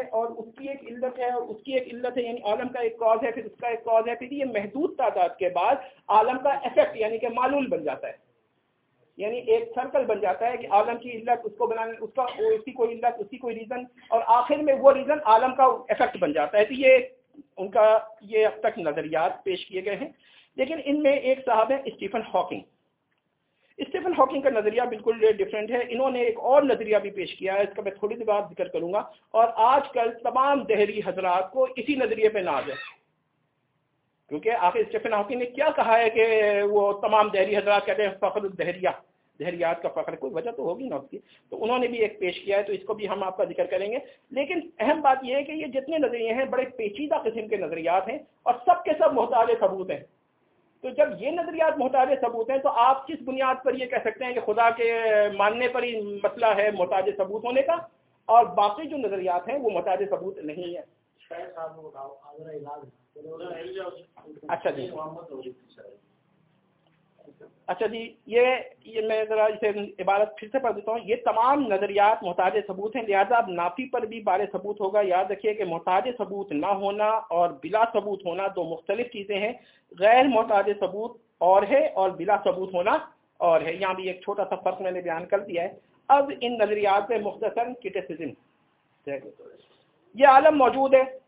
اور اس کی ایک علت ہے اور اس کی ایک علت ہے یعنی عالم کا ایک کاز ہے، پھر اس کا ایک کاز ہے، پھر یہ محدود تعداد کے بعد عالم کا افیکٹ یعنی کہ معلول بن جاتا ہے۔ یعنی ایک سرکل بن جاتا ہے کہ عالم کی علت، اس کو بنانے، اس کا اس کی کوئی علت، اس کی کوئی ریزن اور آخر میں وہ ریزن عالم کا افیکٹ بن جاتا ہے۔ تو یہ ان کا یہ اب تک نظریات پیش کیے گئے ہیں۔ لیکن ان میں ایک صاحب ہے اسٹیفن ہاکنگ۔ اسٹیفن ہاکنگ کا نظریہ بالکل ڈفرینٹ ہے۔ انہوں نے ایک اور نظریہ بھی پیش کیا ہے، اس کا میں تھوڑی دیر بعد ذکر کروں گا۔ اور آج کل تمام دہلی حضرات کو اسی نظریے پہ ناز ہے۔ کیونکہ آخر اسٹیفن ہاکنگ نے کیا کہا ہے کہ وہ تمام دہلی حضرات کہتے ہیں فخر الدہریہ۔ دہریات کا فخر، کوئی وجہ تو ہوگی نا اس کی۔ تو انہوں نے بھی ایک پیش کیا ہے، تو اس کو بھی ہم آپ کا ذکر کریں گے۔ لیکن اہم بات یہ ہے کہ یہ جتنے نظریے ہیں، بڑے پیچیدہ قسم کے نظریات ہیں اور سب کے سب محتاج ثبوت ہیں۔ تو جب یہ نظریات محتاج ثبوت ہیں تو آپ کس بنیاد پر یہ کہہ سکتے ہیں کہ خدا کے ماننے پر ہی مسئلہ ہے محتاج ثبوت ہونے کا؟ اور باقی جو نظریات ہیں وہ محتاج ثبوت نہیں ہے۔ اچھا جی۔ اچھا جی یہ یہ میں ذرا اسے عبارت پھر سے پڑھ دیتا ہوں۔ یہ تمام نظریات محتاج ثبوت ہیں، لہٰذا اب نافی پر بھی بار ثبوت ہوگا۔ یاد رکھیے کہ محتاج ثبوت نہ ہونا اور بلا ثبوت ہونا دو مختلف چیزیں ہیں۔ غیر محتاج ثبوت اور ہے اور بلا ثبوت ہونا اور ہے۔ یہاں بھی ایک چھوٹا سا فرق میں نے بیان کر دیا ہے۔ اب ان نظریات سے مختصر کٹیسزم یہ عالم موجود ہے۔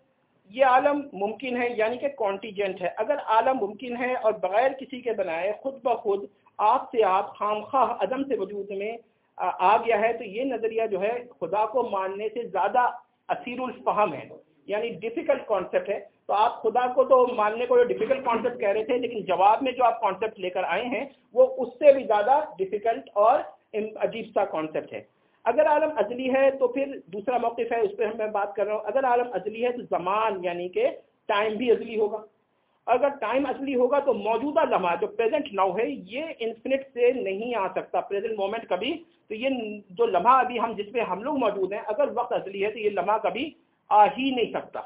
یہ عالم ممکن ہے یعنی کہ کانٹیجنٹ ہے۔ اگر عالم ممکن ہے اور بغیر کسی کے بنائے خود بخود آپ سے آپ خام خواہ عدم سے وجود میں، آ گیا ہے، تو یہ نظریہ جو ہے خدا کو ماننے سے زیادہ اسیر الفہم ہے۔ یعنی ڈیفیکلٹ کانسیپٹ ہے۔ تو آپ خدا کو تو ماننے کو جو ڈیفیکلٹ کانسیپٹ کہہ رہے تھے، لیکن جواب میں جو آپ کانسیپٹ لے کر آئے ہیں، وہ اس سے بھی زیادہ ڈیفیکلٹ اور عجیب سا کانسیپٹ ہے۔ اگر عالم ازلی ہے تو پھر دوسرا موقف ہے، اس پہ میں بات کر رہا ہوں۔ اگر عالم ازلی ہے تو زمان یعنی کہ ٹائم بھی ازلی ہوگا۔ اگر ٹائم ازلی ہوگا تو موجودہ لمحہ جو پریزنٹ ناؤ ہے، یہ انفینٹ سے نہیں آ سکتا۔ پریزنٹ مومنٹ کبھی تو یہ جو لمحہ ابھی ہم جس پہ ہم لوگ موجود ہیں، اگر وقت ازلی ہے تو یہ لمحہ کبھی آ ہی نہیں سکتا۔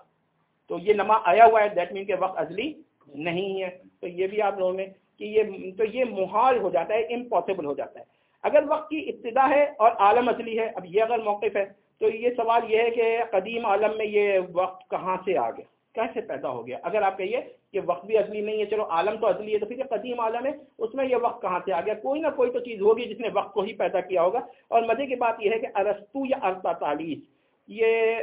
تو یہ لمحہ آیا ہوا ہے دیٹ مین کہ وقت ازلی نہیں ہے۔ تو یہ بھی آپ لوگوں نے کہ یہ تو یہ محال ہو جاتا ہے امپاسبل ہو جاتا ہے۔ اگر وقت کی ابتدا ہے اور عالم اصلی ہے، اب یہ اگر موقف ہے، تو یہ سوال یہ ہے کہ قدیم عالم میں یہ وقت کہاں سے آ گیا؟ کیسے پیدا ہو گیا؟ اگر آپ کہیے کہ وقت بھی ازلی نہیں ہے، چلو عالم تو ازلی ہے، تو پھر یہ قدیم عالم ہے، اس میں یہ وقت کہاں سے آ گیا؟ کوئی نہ کوئی تو چیز ہوگی جس نے وقت کو ہی پیدا کیا ہوگا۔ اور مزے کی بات یہ ہے کہ ارستو یا ارتالیس یہ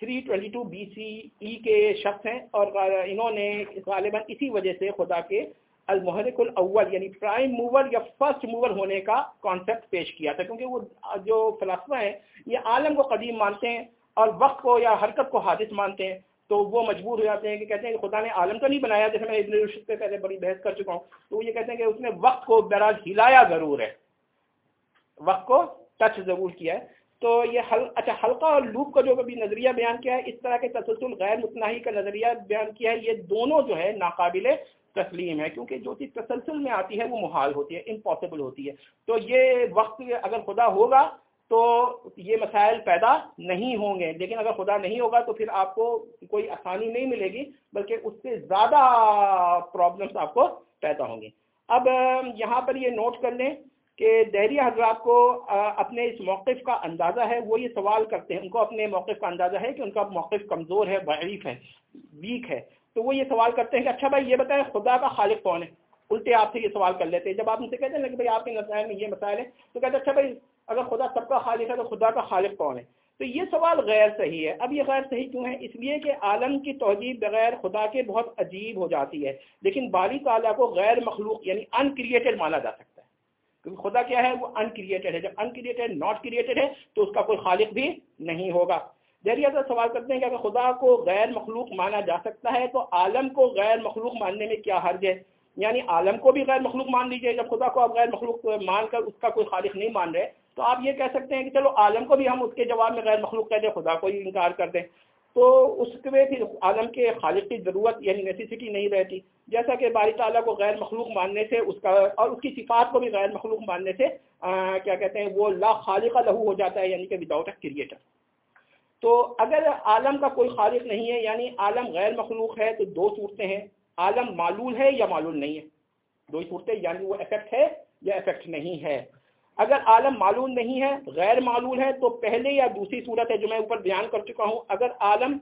322 بی سی ای کے شخص ہیں اور انہوں نے غالباً اسی وجہ سے خدا کے المحرک الاول یعنی پرائم موور یا فرسٹ موور ہونے کا کانسیپٹ پیش کیا تھا، کیونکہ وہ جو فلسفہ ہیں، یہ عالم کو قدیم مانتے ہیں اور وقت کو یا حرکت کو حادث مانتے ہیں، تو وہ مجبور ہو جاتے ہیں کہ کہتے ہیں کہ خدا نے عالم تو نہیں بنایا، جیسے میں ابن رشد پہ پہلے بڑی بحث کر چکا ہوں، تو وہ یہ کہتے ہیں کہ اس نے وقت کو بہرحال ہلایا ضرور ہے۔ وقت کو ٹچ ضرور کیا ہے۔ تو یہ حل اچھا حلقہ اور لوپ کا جو کبھی نظریہ بیان کیا ہے، اس طرح کے تسلسل غیر متناہی کا نظریہ بیان کیا ہے، یہ دونوں جو ہے ناقابل تسلیم ہے، کیونکہ جو چیز تسلسل میں آتی ہے وہ محال ہوتی ہے امپاسبل ہوتی ہے۔ تو یہ وقت اگر خدا ہوگا تو یہ مسائل پیدا نہیں ہوں گے۔ لیکن اگر خدا نہیں ہوگا تو پھر آپ کو کوئی آسانی نہیں ملے گی، بلکہ اس سے زیادہ پرابلمس آپ کو پیدا ہوں گی اب یہاں پر یہ نوٹ کر لیں کہ دہری حضرات کو اپنے اس موقف کا اندازہ ہے۔ وہ یہ سوال کرتے ہیں، ان کو اپنے موقف کا اندازہ ہے کہ ان کا موقف کمزور ہے، ضعیف ہے ویک ہے۔ تو وہ یہ سوال کرتے ہیں کہ اچھا بھائی یہ بتائیں خدا کا خالق کون ہے؟ الٹے آپ سے یہ سوال کر لیتے ہیں۔ جب آپ ان سے کہتے ہیں کہ بھائی آپ کے مسائل میں یہ مسائل ہیں، تو کہتے ہیں اچھا بھائی اگر خدا سب کا خالق ہے تو خدا کا خالق کون ہے؟ تو یہ سوال غیر صحیح ہے۔ اب یہ غیر صحیح کیوں ہے؟ اس لیے کہ عالم کی توجہ بغیر خدا کے بہت عجیب ہو جاتی ہے۔ لیکن باری تعالیٰ کو غیر مخلوق یعنی ان کریٹڈ مانا جا سکتا ہے۔ کیونکہ خدا کیا ہے؟ وہ ان کریٹڈ ہے۔ جب ان کریٹڈ ناٹ کریٹڈ ہے، تو اس کا کوئی خالق بھی نہیں ہوگا۔ دہریہ سے سوال کرتے ہیں کہ اگر خدا کو غیر مخلوق مانا جا سکتا ہے تو عالم کو غیر مخلوق ماننے میں کیا حرج ہے؟ یعنی عالم کو بھی غیر مخلوق مان لیجیے، جب خدا کو آپ غیر مخلوق مان کر اس کا کوئی خالق نہیں مان رہے، تو آپ یہ کہہ سکتے ہیں کہ چلو عالم کو بھی ہم اس کے جواب میں غیر مخلوق کہہ دیں، خدا کو ہی انکار کر دیں۔ تو اس کے پھر عالم کے خالق کی ضرورت یعنی نیسیسٹی نہیں رہتی۔ جیسا کہ باری تعالیٰ کو غیر مخلوق ماننے سے اس کا اور اس کی صفات کو بھی غیر مخلوق ماننے سے کیا کہتے ہیں، وہ لا خالق لہو ہو جاتا ہے یعنی کہ وداؤٹ اے کریٹر تو اگر عالم کا کوئی خالق نہیں ہے یعنی عالم غیر مخلوق ہے تو دو صورتیں ہیں، عالم معلول ہے یا معلول نہیں ہے۔ دو صورتیں یعنی وہ افیکٹ ہے یا افیکٹ نہیں ہے۔ اگر عالم معلوم نہیں ہے، غیر معلول ہے، تو پہلے یا دوسری صورت ہے جو میں اوپر بیان کر چکا ہوں۔ اگر عالم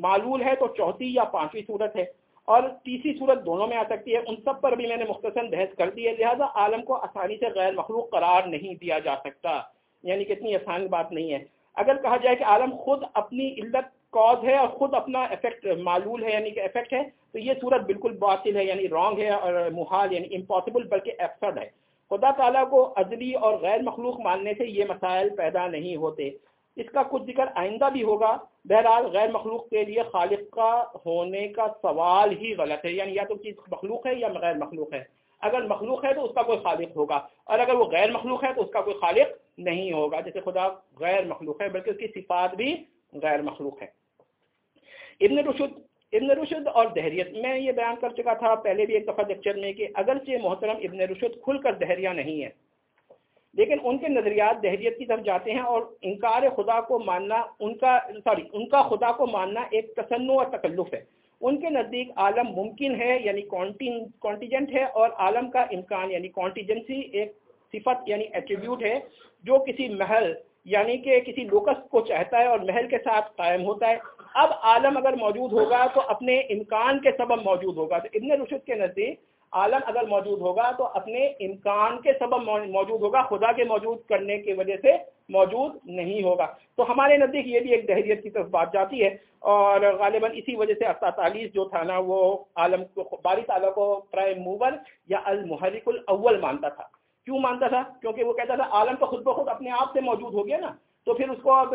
معلول ہے تو چوتھی یا پانچویں صورت ہے۔ اور تیسری صورت دونوں میں آ سکتی ہے۔ ان سب پر بھی میں نے مختصر بحث کر دی ہے، لہٰذا عالم کو آسانی سے غیر مخلوق قرار نہیں دیا جا سکتا۔ یعنی کہ اتنی آسان بات نہیں ہے۔ اگر کہا جائے کہ عالم خود اپنی علت کاز ہے اور خود اپنا افیکٹ معلول ہے یعنی کہ افیکٹ ہے، تو یہ صورت بالکل باطل ہے یعنی رانگ ہے اور محال یعنی امپاسبل بلکہ ایبسرڈ ہے۔ خدا تعالیٰ کو ازلی اور غیر مخلوق ماننے سے یہ مسائل پیدا نہیں ہوتے۔ اس کا کچھ ذکر آئندہ بھی ہوگا۔ بہرحال غیر مخلوق کے لیے خالق کا ہونے کا سوال ہی غلط ہے یعنی یا تو چیز مخلوق ہے یا غیر مخلوق ہے۔ اگر مخلوق ہے تو اس کا کوئی خالق ہوگا، اور اگر وہ غیر مخلوق ہے تو اس کا کوئی خالق نہیں ہوگا۔ جیسے خدا غیر مخلوق ہے، بلکہ اس کی صفات بھی غیر مخلوق ہے۔ ابن رشد ابن رشد اور دہریت، میں یہ بیان کر چکا تھا پہلے بھی ایک دفعہ لیکچر میں کہ اگرچہ محترم ابن رشد کھل کر دہریہ نہیں ہے لیکن ان کے نظریات دہریت کی طرف جاتے ہیں اور انکار خدا کو ماننا، ان کا، سوری، ان کا خدا کو ماننا ایک تصنع اور تکلف ہے۔ ان کے نزدیک عالم ممکن ہے یعنی کانٹیجنٹ ہے اور عالم کا امکان یعنی کانٹیجنسی ایک صفت یعنی ایٹریبیوٹ ہے جو کسی محل یعنی کہ کسی لوکس کو چاہتا ہے اور محل کے ساتھ قائم ہوتا ہے۔ اب عالم اگر موجود ہوگا تو اپنے امکان کے سبب موجود ہوگا۔ تو ابن رشد کے نزدیک عالم اگر موجود ہوگا تو اپنے امکان کے سبب موجود ہوگا۔ خدا کے موجود کرنے کی وجہ سے موجود نہیں ہوگا۔ تو ہمارے نزدیک یہ بھی ایک دہریت کی طرف بات جاتی ہے اور غالباً اسی وجہ سے ارتالیس جو تھا نا وہ عالم کو باری تعالیٰ کو پرائم موور یا المحرک الاول مانتا تھا۔ کیوں مانتا تھا؟ کیونکہ وہ کہتا تھا، عالم تو خود بخود اپنے آپ سے موجود ہو گیا نا۔ تو پھر اس کو اب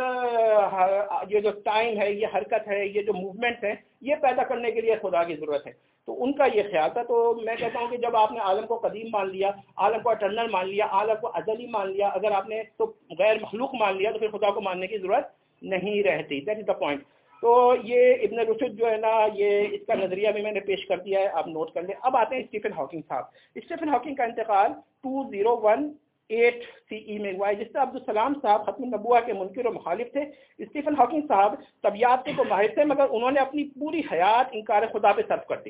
یہ جو ٹائم ہے، یہ حرکت ہے، یہ جو موومنٹ ہے، یہ پیدا کرنے کے لیے خدا کی ضرورت ہے۔ تو ان کا یہ خیال تھا۔ تو میں کہتا ہوں کہ جب آپ نے عالم کو قدیم مان لیا، عالم کو اٹرنل مان لیا، عالم کو ازلی مان لیا، اگر آپ نے تو غیر مخلوق مان لیا، تو پھر خدا کو ماننے کی ضرورت نہیں رہتی۔ دیٹ از دا پوائنٹ تو یہ ابن رشد جو ہے نا، یہ اس کا نظریہ بھی میں نے پیش کر دیا ہے، آپ نوٹ کر لیں۔ اب آتے ہیں اسٹیفن ہاکنگ صاحب۔ اسٹیفن ہاکنگ کا انتقال two zero one eight C E میں ہوا ہے، جس سے عبدالسلام صاحب ختم النبوہ کے منکر و مخالف تھے۔ اسٹیفن ہاکنگ صاحب طبیعت کے تو ماہر تھے، مگر انہوں نے اپنی پوری حیات انکار خدا پہ صرف کر دی۔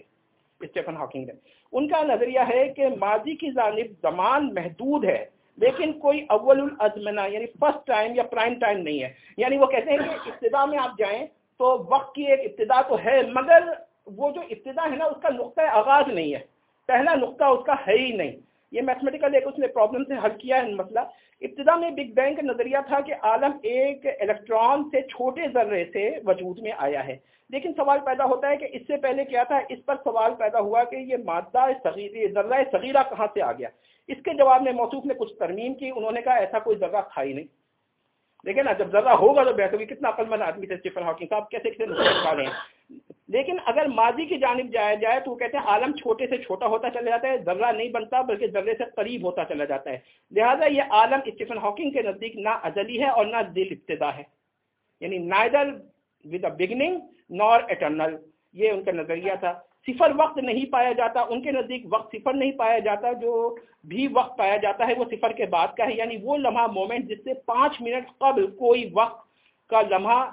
اسٹیفن ہاکنگ نے۔ ان کا نظریہ ہے کہ ماضی کی جانب زمان محدود ہے، لیکن کوئی اول الازمنا یعنی فرسٹ ٹائم یا پرائم ٹائم نہیں ہے۔ یعنی وہ کہتے ہیں کہ ابتدا میں آپ جائیں تو وقت کی ایک ابتدا تو ہے، مگر وہ جو ابتدا ہے نا، اس کا نقطۂ آغاز نہیں ہے۔ پہلا نقطہ اس کا ہے ہی نہیں۔ یہ میتھمیٹیکل ایک اس نے پرابلم سے حل کیا ہے مسئلہ ابتدا میں بگ بینگ کا نظریہ تھا کہ عالم ایک الیکٹران سے چھوٹے ذرے سے وجود میں آیا ہے۔ لیکن سوال پیدا ہوتا ہے کہ اس سے پہلے کیا تھا؟ اس پر سوال پیدا ہوا کہ یہ مادہ ذرہ صغیرہ کہاں سے آ گیا؟ اس کے جواب میں موصوف نے کچھ ترمیم کی، انہوں نے کہا ایسا کوئی ذرہ تھا ہی نہیں۔ لیکن جب ذرہ ہوگا تو بہتر کتنا عقل مند آدمی تھے اسٹیفن ہاکنگ صاحب کیسے کیسے نسخے ہیں لیکن اگر ماضی کی جانب جایا جائے تو وہ کہتے ہیں عالم چھوٹے سے چھوٹا ہوتا چلا جاتا ہے، ذرہ نہیں بنتا بلکہ ذرے سے قریب ہوتا چلا جاتا ہے۔ لہذا یہ عالم اسٹیفن ہاکنگ کے نزدیک نہ ازلی ہے اور نہ دل ابتدا ہے۔ یعنی neither with a beginning nor eternal یہ ان کا نظریہ تھا۔ صفر وقت نہیں پایا جاتا، ان کے نزدیک وقت صفر نہیں پایا جاتا، جو بھی وقت پایا جاتا ہے وہ صفر کے بعد کا ہے۔ یعنی وہ لمحہ مومنٹ جس سے پانچ منٹ قبل کوئی وقت کا لمحہ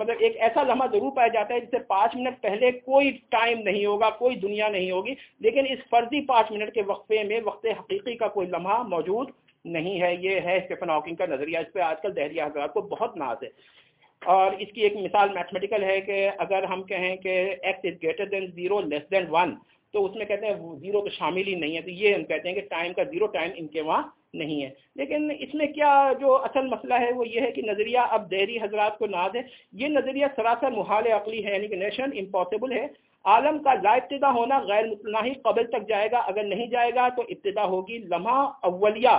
مطلب ایک ایسا لمحہ ضرور پایا جاتا ہے جس سے پانچ منٹ پہلے کوئی ٹائم نہیں ہوگا، کوئی دنیا نہیں ہوگی، لیکن اس فرضی پانچ منٹ کے وقفے میں، وقت حقیقی کا کوئی لمحہ موجود نہیں ہے۔ یہ ہے اسٹیفن ہاکنگ کا نظریہ۔ اس پہ آج کل دہلی حضرات کو بہت ناز ہے۔ اور اس کی ایک مثال میتھمیٹیکل ہے کہ اگر ہم کہیں کہ X is greater than zero less than one تو اس میں کہتے ہیں زیرو تو شامل ہی نہیں ہے، تو یہ ہم کہتے ہیں کہ ٹائم کا زیرو ٹائم ان کے وہاں نہیں ہے۔ لیکن اس میں کیا جو اصل مسئلہ ہے وہ یہ ہے کہ نظریہ اب دہری حضرات کو ناز ہے۔ یہ نظریہ سراسر محال عقلی ہے یعنی کہ نیشن امپاسبل ہے۔ عالم کا لا ابتدا ہونا غیر مطلع ہی قبل تک جائے گا، اگر نہیں جائے گا تو ابتدا ہوگی لمحہ اولیہ۔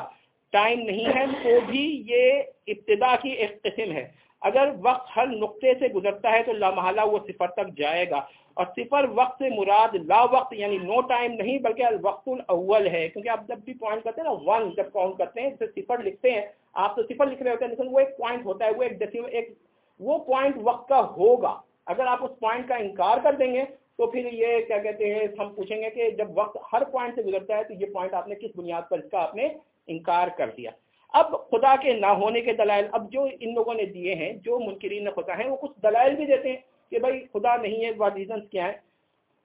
ٹائم نہیں ہے، تو بھی یہ ابتدا کی ایک قسم ہے۔ اگر وقت ہر نقطے سے گزرتا ہے تو لامحالہ وہ صفر تک جائے گا۔ اور صفر وقت سے مراد لا وقت یعنی نو ٹائم نہیں، بلکہ الوقت الاول ہے۔ کیونکہ آپ جب بھی پوائنٹ کرتے ہیں نا ون جب کاؤنٹ کرتے ہیں جیسے صفر لکھتے ہیں، آپ تو صفر لکھ رہے ہوتے ہیں، لیکن وہ ایک پوائنٹ ہوتا ہے، وہ ایک ڈیسیو ایک وہ پوائنٹ وقت کا ہوگا۔ اگر آپ اس پوائنٹ کا انکار کر دیں گے، تو پھر یہ کیا کہتے ہیں، ہم پوچھیں گے کہ جب وقت ہر پوائنٹ سے گزرتا ہے، تو یہ پوائنٹ آپ نے کس بنیاد پر اس کا آپ نے انکار کر دیا۔ اب خدا کے نہ ہونے کے دلائل، اب جو ان لوگوں نے دیے ہیں، جو منکرین خدا ہیں، وہ کچھ دلائل بھی دیتے ہیں کہ بھائی خدا نہیں ہے ریزنس کیا ہے۔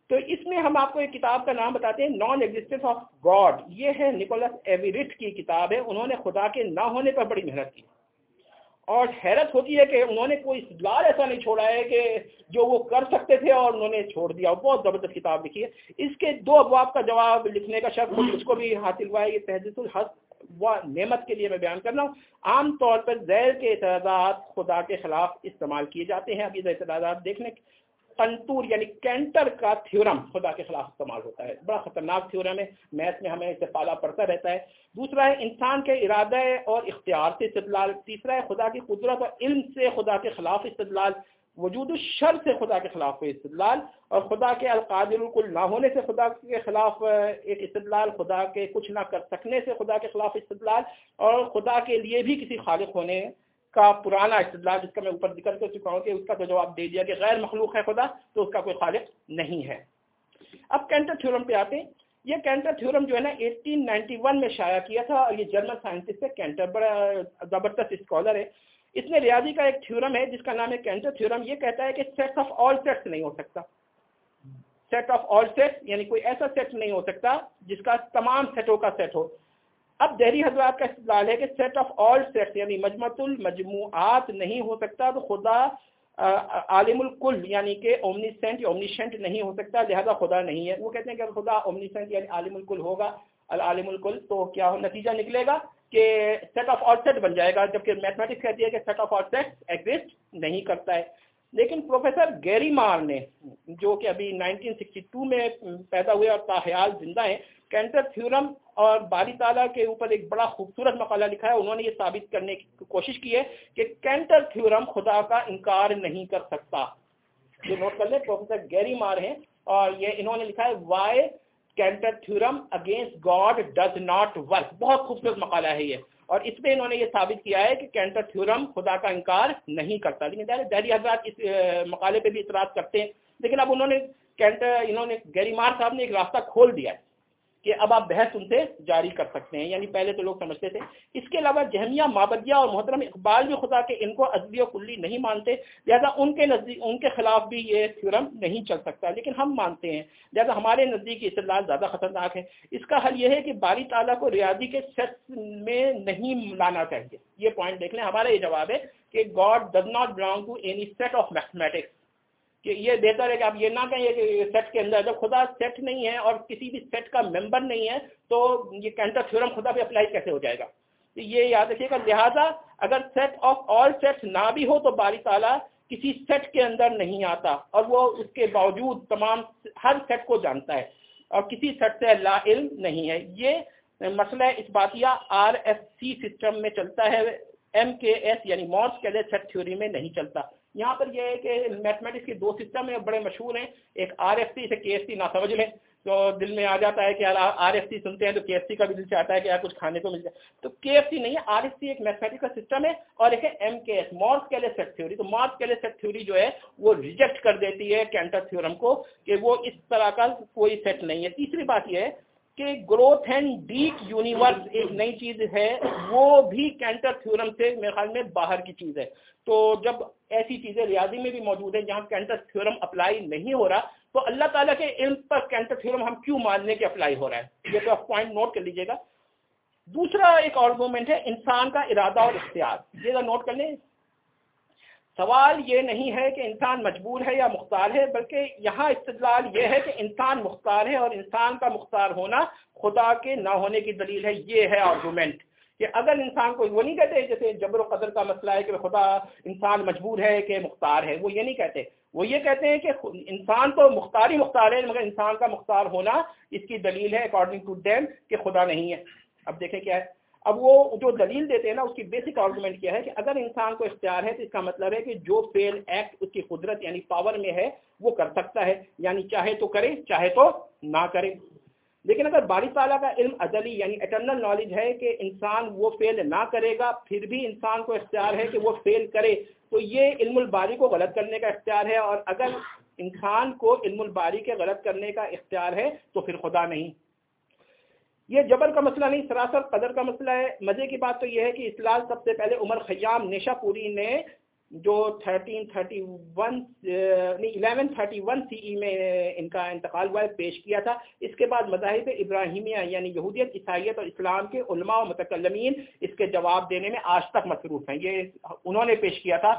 تو اس میں ہم آپ کو ایک کتاب کا نام بتاتے ہیں نان ایگزٹینس آف گاڈ یہ ہے نکولس ایوریٹ کی کتاب ہے، انہوں نے خدا کے نہ ہونے پر بڑی محنت کی۔ اور حیرت ہوتی ہے کہ انہوں نے کوئی استدلال ایسا نہیں چھوڑا ہے کہ جو وہ کر سکتے تھے اور انہوں نے چھوڑ دیا۔ بہت زبردست کتاب لکھی ہے۔ اس کے دو ابواب کا جواب لکھنے کا شخص اس کو بھی حاصل ہوا ہے، یہ تحدید الحق۔ نعمت کے لیے میں بیان کر رہا ہوں۔ عام طور پر زیر کے اعتراضات خدا کے خلاف استعمال کیے جاتے ہیں اب یہ اعتراضات دیکھنے کنٹور یعنی کینٹر کا تھیورم خدا کے خلاف استعمال ہوتا ہے۔ بڑا خطرناک تھیورم ہے، میتھ میں ہمیں اسے پالا پڑتا رہتا ہے۔ دوسرا ہے، انسان کے ارادہ اور اختیار سے استدلال۔ تیسرا ہے، خدا کی قدرت اور علم سے خدا کے خلاف استدلال۔ وجود الشر سے خدا کے خلاف استدلال اور خدا کے القادر الکل نہ ہونے سے خدا کے خلاف ایک استدلال، خدا کے کچھ نہ کر سکنے سے خدا کے خلاف استدلال اور خدا کے لیے بھی کسی خالق ہونے کا پرانا استدلال جس کا میں اوپر ذکر کر چکا ہوں کہ اس کا تو جواب دے دیا کہ غیر مخلوق ہے خدا، تو اس کا کوئی خالق نہیں ہے۔ اب کینٹر تھیورم پہ آتے ہیں۔ یہ کینٹر تھیورم جو ہے نا ایٹین نائنٹی ون میں شائع کیا تھا اور یہ جرمن سائنٹسٹ ہے کینٹر بڑا زبردست اسکالر ہے۔ اس میں ریاضی کا ایک تھیورم ہے، جس کا نام ہے کینٹر تھیورم، یہ کہتا ہے کہ سیٹ آف آل سیٹس نہیں ہو سکتا۔ سیٹ آف آل سیٹ یعنی کوئی ایسا سیٹ نہیں ہو سکتا جس کا تمام سیٹوں کا سیٹ ہو۔ اب دہری حضرات کا استدلال ہے کہ سیٹ آف آل سیٹس یعنی مجمت المجموعات نہیں ہو سکتا تو خدا عالم الکل یعنی کہ اومنیسینٹ یا اومنیشنٹ نہیں ہو سکتا، لہذا خدا نہیں ہے۔ وہ کہتے ہیں کہ خدا اومنیسینٹ یعنی عالم الکل ہوگا العالم الکل تو کیا نتیجہ نکلے گا کہ سیٹ آف آل سیٹ بن جائے گا، جبکہ میتھمیٹکس کہتی ہے کہ set of all set exist نہیں کرتا ہے۔ لیکن پروفیسر گیری مار نے، جو کہ ابھی 1962 میں پیدا ہوئے اور تاحیال زندہ ہیں، کینٹر تھیورم اور باری تعالیٰ کے اوپر ایک بڑا خوبصورت مقالہ لکھا ہے۔ انہوں نے یہ ثابت کرنے کی کوشش کی ہے کہ کینٹر تھیورم خدا کا انکار نہیں کر سکتا۔ یہ نوٹ کر لیں، پروفیسر گیری مار ہیں اور یہ انہوں نے لکھا ہے why Cantor theorem against God does not work بہت خوبصورت مقالہ ہے یہ۔ اور اس میں انہوں نے یہ ثابت کیا ہے کہ کینٹر تھیورم خدا کا انکار نہیں کرتا۔ لیکن دہلی حضرات اس مقالے پہ بھی اعتراض کرتے ہیں۔ لیکن اب انہوں نے کینٹر انہوں نے گیری مار صاحب نے ایک راستہ کھول دیا ہے۔ کہ اب آپ بحث ان سے جاری کر سکتے ہیں۔ یعنی پہلے تو لوگ سمجھتے تھے۔ اس کے علاوہ جہمیہ مابدیہ اور محترم اقبال بھی خدا کے ان کو ازلی و کلی نہیں مانتے۔ لہٰذا ان کے نزدیک ان کے خلاف بھی یہ تھیورم نہیں چل سکتا۔ لیکن ہم مانتے ہیں۔ لہٰذا ہمارے نزدیک استدلال زیادہ خطرناک ہے۔ اس کا حل یہ ہے کہ باری تعالیٰ کو ریاضی کے سیٹ میں نہیں لانا چاہیے۔ یہ پوائنٹ دیکھ لیں۔ ہمارا یہ جواب ہے کہ God does not belong to any set of mathematics کہ یہ بہتر ہے کہ آپ یہ نہ کہیں کہ سیٹ کے اندر جب خدا سیٹ نہیں ہے اور کسی بھی سیٹ کا ممبر نہیں ہے تو یہ کینٹر تھیورم خدا پہ اپلائی کیسے ہو جائے گا؟ تو یہ یاد رکھیے گا۔ لہٰذا اگر سیٹ آف آل سیٹ نہ بھی ہو تو باری تعالیٰ کسی سیٹ کے اندر نہیں آتا اور وہ اس کے باوجود تمام ہر سیٹ کو جانتا ہے اور کسی سیٹ سے لا علم نہیں ہے۔ یہ مسئلہ اس باتیہ آر ایف سی سسٹم میں چلتا ہے۔ ایم کے ایس یعنی مورس کے لیے سیٹ تھیوری میں نہیں چلتا۔ یہاں پر یہ ہے کہ میتھمیٹکس کے دو سسٹم ہیں، بڑے مشہور ہیں۔ ایک آر ایف سی سے کے ایف سی نہ سمجھ لیں۔ تو دل میں آ جاتا ہے کہ آر ایف سی سنتے ہیں تو کے ایف سی کا بھی دل سے آتا ہے کہ یار، کچھ کھانے کو مل جائے۔ تو کے ایف سی نہیں ہے آر ایف سی ایک میتھمیٹک کا سسٹم ہے اور ایک ہے ایم کے ایس مارس کیلے سیٹ تھیوری تو مارس کیلے سیٹ تھیوری جو ہے، وہ ریجیکٹ کر دیتی ہے کینٹر تھیورم کو کہ وہ اس طرح کا کوئی سیٹ نہیں ہے۔ تیسری بات یہ ہے کہ گروتھ اینڈ ڈیپ یونیورس، ایک نئی چیز ہے، وہ بھی کینٹر تھیورم سے میرے خیال میں باہر کی چیز ہے۔ تو جب ایسی چیزیں ریاضی میں بھی موجود ہیں جہاں کینٹر تھیورم اپلائی نہیں ہو رہا، تو اللہ تعالیٰ کے علم پر کینٹر تھیورم ہم کیوں ماننے کے اپلائی ہو رہا ہے؟ یہ تو آپ پوائنٹ نوٹ کر لیجیے گا۔ دوسرا ایک آرگومنٹ ہے انسان کا ارادہ اور اختیار۔ یہ نوٹ کر لیں۔ سوال یہ نہیں ہے کہ انسان مجبور ہے یا مختار ہے، بلکہ یہاں استدلال یہ ہے کہ انسان مختار ہے اور انسان کا مختار ہونا خدا کے نہ ہونے کی دلیل ہے۔ یہ ہے آرگومنٹ کہ اگر انسان کو وہ نہیں کہتے، جیسے جبر و قدر کا مسئلہ ہے کہ خدا انسان مجبور ہے کہ مختار ہے، وہ یہ نہیں کہتے۔ وہ یہ کہتے ہیں کہ انسان تو مختار ہی مختار ہے، مگر انسان کا مختار ہونا اس کی دلیل ہے اکارڈنگ ٹو دیم کہ خدا نہیں ہے۔ اب دیکھیں کیا ہے۔ اب وہ جو دلیل دیتے ہیں نا، اس کی بیسک آرگومنٹ کیا ہے کہ اگر انسان کو اختیار ہے تو اس کا مطلب ہے کہ جو فیل ایکٹ اس کی قدرت یعنی پاور میں ہے، وہ کر سکتا ہے۔ یعنی چاہے تو کرے، چاہے تو نہ کرے۔ لیکن اگر باری تعالیٰ کا علم ازلی یعنی اٹرنل نالج ہے کہ انسان وہ فیل نہ کرے گا، پھر بھی انسان کو اختیار ہے کہ وہ فیل کرے، تو یہ علم الباری کو غلط کرنے کا اختیار ہے۔ اور اگر انسان کو علم الباری کے غلط کرنے کا اختیار ہے، تو پھر خدا نہیں۔ یہ جبر کا مسئلہ نہیں، سراسر قدر کا مسئلہ ہے۔ مزے کی بات تو یہ ہے کہ اسلال سب سے پہلے عمر خیام، نیشا پوری نے جو thirteen thirty one eleven thirty one C E میں ان کا انتقال ہوا ہے، پیش کیا تھا۔ اس کے بعد مذاہب ابراہیمیہ یعنی یہودیت، عیسائیت اور اسلام کے علماء و متکلمین اس کے جواب دینے میں آج تک مصروف ہیں۔ یہ انہوں نے پیش کیا تھا،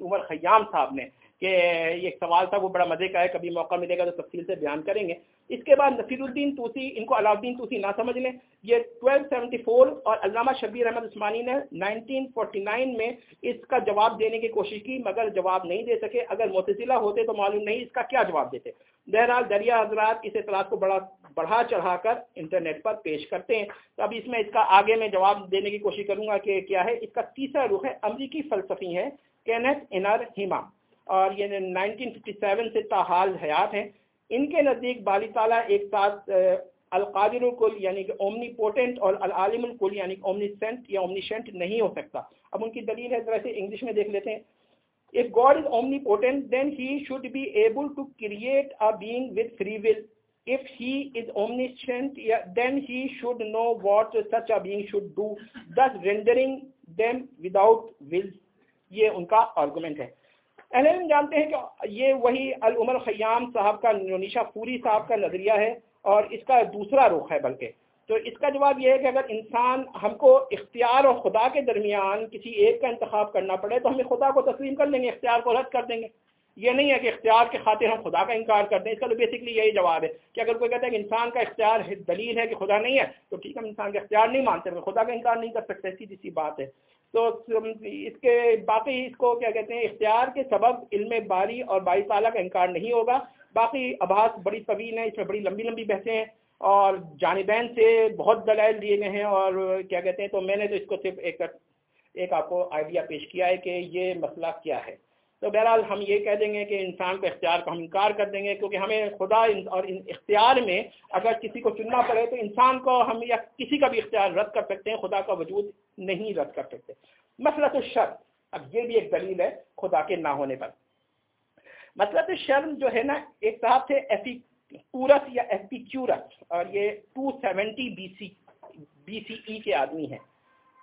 عمر خیام صاحب نے۔ کہ یہ ایک سوال تھا، وہ بڑا مزے کا ہے، کبھی موقع ملے گا تو تفصیل سے بیان کریں گے۔ اس کے بعد نصیر الدین توسی، ان کو علاؤ الدین توسی نہ سمجھ لیں، یہ 1274 اور علامہ شبیر احمد عثمانی نے 1949 میں اس کا جواب دینے کی کوشش کی، مگر جواب نہیں دے سکے۔ اگر متضلہ ہوتے تو معلوم نہیں اس کا کیا جواب دیتے۔ بہرحال دریا حضرات اس اطلاع کو بڑا بڑھا چڑھا کر انٹرنیٹ پر پیش کرتے ہیں۔ تو اب اس میں اس کا آگے میں جواب دینے کی کوشش کروں گا کہ کیا ہے۔ اس کا تیسرا رخ ہے، امریکی فلسفی ہے کینتھ انر ہیما۔ اور یہ 1957 سے تاحال حیات ہیں۔ ان کے نزدیک باری تعالیٰ ایک ساتھ القادر الکل یعنی کہ اومنی پوٹنٹ اور العالم الکل یعنی کہ اومنی سینٹ یا اومنی شینٹ نہیں ہو سکتا۔ اب ان کی دلیل ہے، ذرا سے انگلش میں دیکھ لیتے ہیں۔ If God is omnipotent then he should be able to create a being with free will. If he is omniscient then he should know what such a being should do thus rendering them without will. یہ ان کا argument ہے۔ اہل علم جانتے ہیں کہ یہ وہی العمر خیام صاحب کا نونیشا پوری صاحب کا نظریہ ہے اور اس کا دوسرا رخ ہے بلکہ۔ تو اس کا جواب یہ ہے کہ اگر انسان ہم کو اختیار اور خدا کے درمیان کسی ایک کا انتخاب کرنا پڑے تو ہمیں خدا کو تسلیم کر لیں گے، اختیار کو رد کر دیں گے۔ یہ نہیں ہے کہ اختیار کے خاطر ہم خدا کا انکار کر دیں، اس کا تو بیسکلی یہی جواب ہے کہ اگر کوئی کہتا ہے کہ انسان کا اختیار دلیل ہے کہ خدا نہیں ہے، تو ٹھیک ہے، ہم انسان کا اختیار نہیں مانتے خدا کا انکار نہیں کر سکتے، سیدھی سی بات ہے۔ تو اس کے باقی اس کو کیا کہتے ہیں، اختیار کے سبب علم باری اور بائیس تعالیٰ کا انکار نہیں ہوگا۔ باقی ابحاس بڑی طویل ہیں، اس میں بڑی لمبی لمبی بحثیں ہیں اور جانبین سے بہت دلائل دیے گئے ہیں اور کیا کہتے ہیں، تو میں نے تو اس کو صرف ایک ایک آپ کو آئیڈیا پیش کیا ہے کہ یہ مسئلہ کیا ہے۔ تو بہرحال ہم یہ کہہ دیں گے کہ انسان کو اختیار کو ہم انکار کر دیں گے، کیونکہ ہمیں خدا اور اختیار میں اگر کسی کو چننا پڑے تو انسان کو ہم یا کسی کا بھی اختیار رد کر سکتے ہیں، خدا کا وجود نہیں رد کر سکتے۔ مسئلہ تو شرم، اب یہ بھی ایک دلیل ہے خدا کے نہ ہونے پر۔ مسئلہ تو شرم جو ہے نا، ایک صاحب تھے ایپیکورس یا ایپیکیورس، اور یہ two seventy B C B C E کے آدمی ہیں۔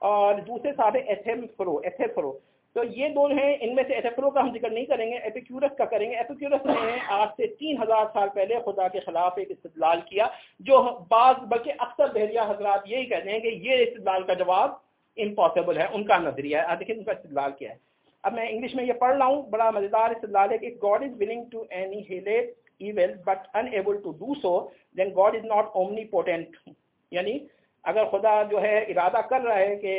اور دوسرے صاحب ایتھم فرو ایتھے فرو تو یہ دو ہیں، ان میں سے ایتھفرو کا ہم ذکر نہیں کریں گے ایپیکیورس کا کریں گے۔ ایپیکیورس نے آج سے تین ہزار سال پہلے خدا کے خلاف ایک استدلال کیا، جو بعض بلکہ اکثر بحریہ حضرات یہی کہتے ہیں کہ یہ استدلال کا جواب امپاسبل ہے، ان کا نظریہ ہے۔ دیکھیں ان کا استدلال کیا ہے۔ اب میں انگلش میں یہ پڑھ رہا ہوں، بڑا مزیدار استدلال ہے کہ God is willing to annihilate evil but unable to do so then God is not omnipotent یعنی اگر خدا جو ہے ارادہ کر رہا ہے کہ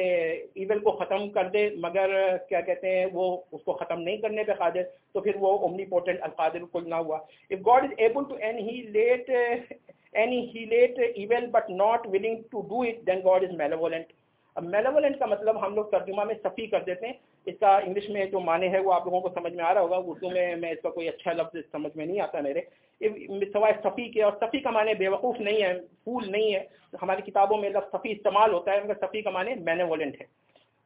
ایول کو ختم کر دے، مگر کیا کہتے ہیں، وہ اس کو ختم نہیں کرنے پہ قادر، تو پھر وہ اومنی پورٹنٹ القادر، کل نہ ہوا۔ If God is able to annihilate annihilate evil but not willing to do it then God is malevolent اب کا مطلب ہم لوگ ترجمہ میں صفی کر دیتے ہیں۔ اس کا انگلش میں جو معنی ہے وہ آپ لوگوں کو سمجھ میں آ رہا ہوگا، اردو میں میں اس کا کوئی اچھا لفظ سمجھ میں نہیں آتا میرے۔ سوائے صفی کے، اور صفی کا معنی بے وقوف نہیں ہے، پھول نہیں ہے۔ ہماری کتابوں میں لفظ صفی استعمال ہوتا ہے، مگر صفی کا معنی مینیولنٹ ہے۔